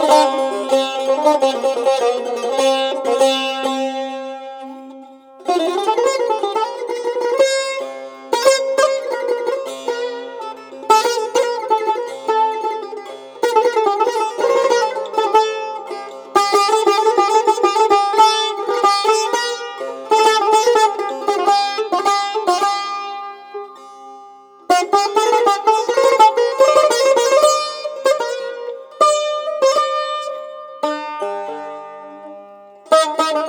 Thank you.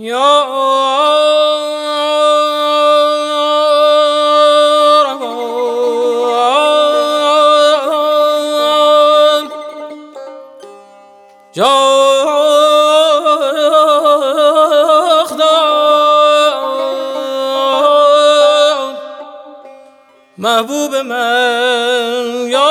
Yo. محبوب من یا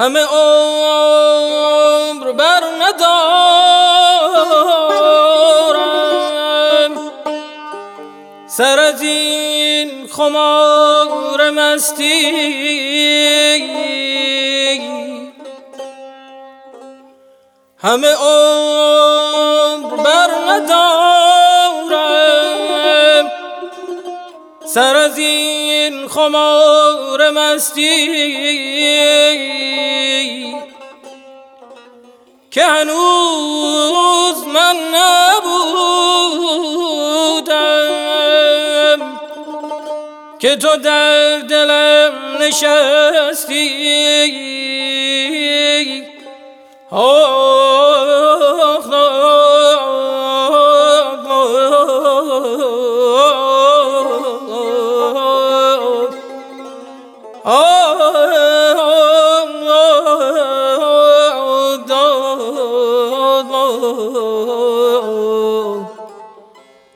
همه عمر بر ندارم. سر از این خمار مستی همه عمر بر ندارم. سر از این خمار مستی که هنوز من نبودم که تو در دلم نشستی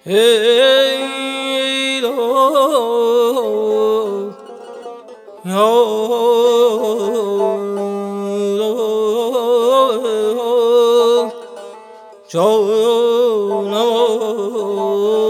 Hey, oh, oh, oh, oh, oh,